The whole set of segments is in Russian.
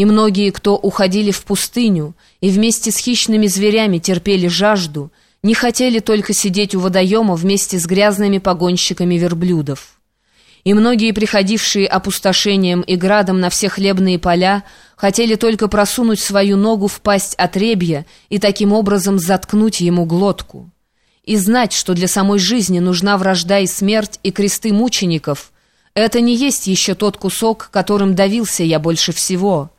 И многие, кто уходили в пустыню и вместе с хищными зверями терпели жажду, не хотели только сидеть у водоема вместе с грязными погонщиками верблюдов. И многие, приходившие опустошением и градом на все хлебные поля, хотели только просунуть свою ногу в пасть отребья и таким образом заткнуть ему глотку. И знать, что для самой жизни нужна вражда и смерть и кресты мучеников, это не есть еще тот кусок, которым давился я больше всего.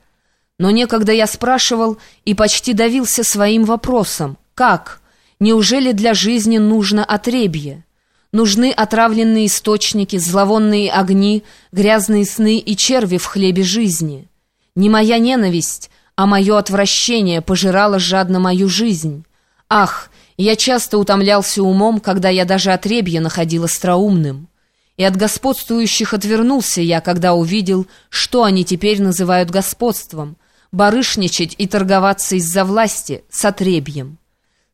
Но некогда я спрашивал и почти давился своим вопросом. Как? Неужели для жизни нужно отребье? Нужны отравленные источники, зловонные огни, грязные сны и черви в хлебе жизни. Не моя ненависть, а мое отвращение пожирало жадно мою жизнь. Ах, я часто утомлялся умом, когда я даже отребье находил остроумным. И от господствующих отвернулся я, когда увидел, что они теперь называют господством, барышничать и торговаться из-за власти с отребьем.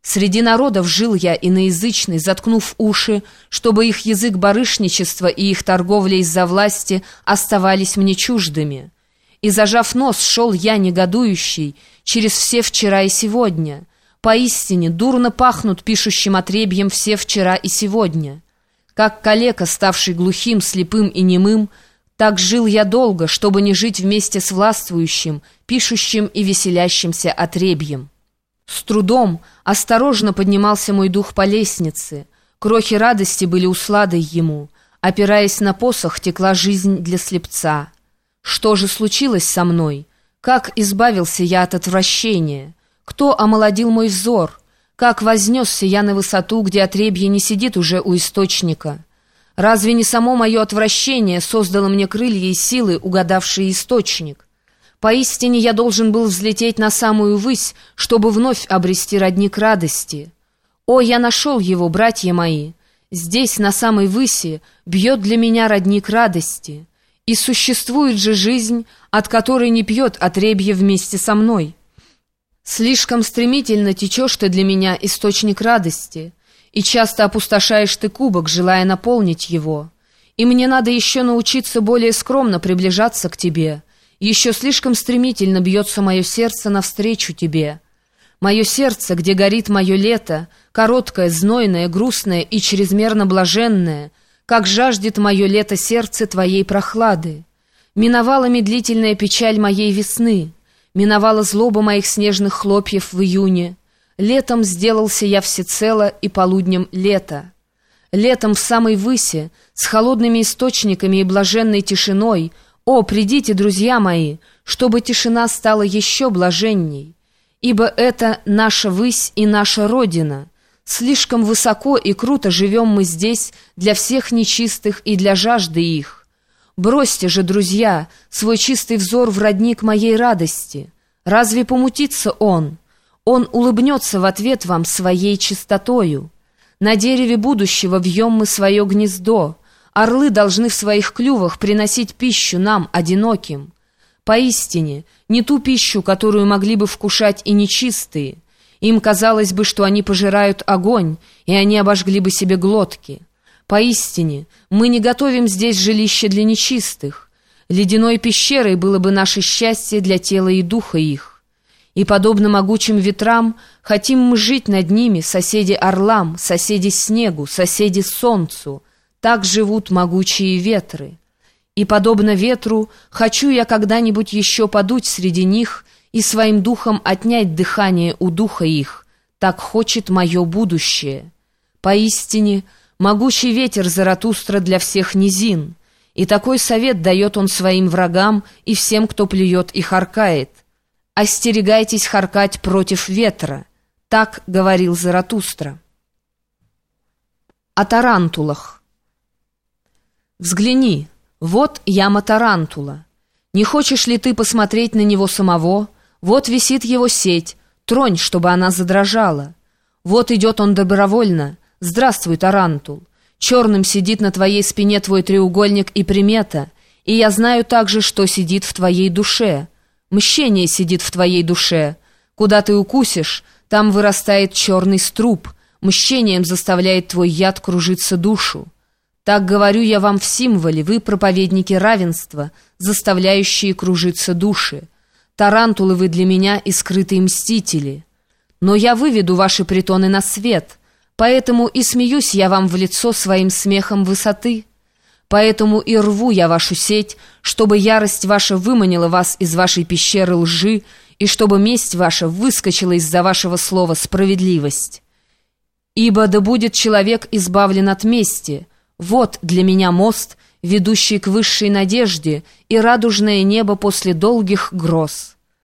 Среди народов жил я иноязычный, заткнув уши, чтобы их язык барышничества и их торговля из-за власти оставались мне чуждыми. И, зажав нос, шел я негодующий через все вчера и сегодня. Поистине, дурно пахнут пишущим отребьем все вчера и сегодня. Как калека, ставший глухим, слепым и немым, так жил я долго, чтобы не жить вместе с властвующим, пишущим и веселящимся отребьем. С трудом, осторожно поднимался мой дух по лестнице. Крохи радости были усладой ему. Опираясь на посох, текла жизнь для слепца. Что же случилось со мной? Как избавился я от отвращения? Кто омолодил мой взор? Как вознесся я на высоту, где отребье не сидит уже у источника? Разве не само мое отвращение создало мне крылья и силы, угадавшие источник? Поистине я должен был взлететь на самую высь, чтобы вновь обрести родник радости. О, я нашел его, братья мои! Здесь, на самой выси, бьет для меня родник радости. И существует же жизнь, от которой не пьет отребье вместе со мной. Слишком стремительно течешь ты для меня, источник радости, и часто опустошаешь ты кубок, желая наполнить его. И мне надо еще научиться более скромно приближаться к тебе» Еще слишком стремительно бьется мое сердце навстречу тебе. Мое сердце, где горит мое лето, короткое, знойное, грустное и чрезмерно блаженное, как жаждет мое лето сердце твоей прохлады. Миновала медлительная печаль моей весны, миновала злоба моих снежных хлопьев в июне. Летом сделался я всецело и полуднем лето. Летом в самой высе, с холодными источниками и блаженной тишиной — «О, придите, друзья мои, чтобы тишина стала еще блаженней, ибо это наша высь и наша Родина. Слишком высоко и круто живем мы здесь для всех нечистых и для жажды их. Бросьте же, друзья, свой чистый взор в родник моей радости. Разве помутится он? Он улыбнется в ответ вам своей чистотою. На дереве будущего вьем мы свое гнездо, Орлы должны в своих клювах приносить пищу нам, одиноким. Поистине, не ту пищу, которую могли бы вкушать и нечистые. Им казалось бы, что они пожирают огонь, и они обожгли бы себе глотки. Поистине, мы не готовим здесь жилище для нечистых. Ледяной пещерой было бы наше счастье для тела и духа их. И, подобно могучим ветрам, хотим мы жить над ними, соседи орлам, соседи снегу, соседи солнцу, так живут могучие ветры. И, подобно ветру, хочу я когда-нибудь еще подуть среди них и своим духом отнять дыхание у духа их. Так хочет мое будущее. Поистине, могучий ветер Заратустра для всех низин, и такой совет дает он своим врагам и всем, кто плюет и харкает. «Остерегайтесь харкать против ветра», — так говорил Заратустра. О тарантулах. Взгляни, вот яма тарантула. Не хочешь ли ты посмотреть на него самого? Вот висит его сеть, тронь, чтобы она задрожала. Вот идет он добровольно. Здравствуй, тарантул. Черным сидит на твоей спине твой треугольник и примета, и я знаю также, что сидит в твоей душе. Мщение сидит в твоей душе. Куда ты укусишь, там вырастает черный струп, мщением заставляет твой яд кружиться душу. Так говорю я вам в символе, вы проповедники равенства, заставляющие кружиться души. Тарантулы вы для меня и скрытые мстители. Но я выведу ваши притоны на свет, поэтому и смеюсь я вам в лицо своим смехом высоты. Поэтому и рву я вашу сеть, чтобы ярость ваша выманила вас из вашей пещеры лжи, и чтобы месть ваша выскочила из-за вашего слова «справедливость». Ибо да будет человек избавлен от мести. Вот для меня мост, ведущий к высшей надежде, и радужное небо после долгих гроз».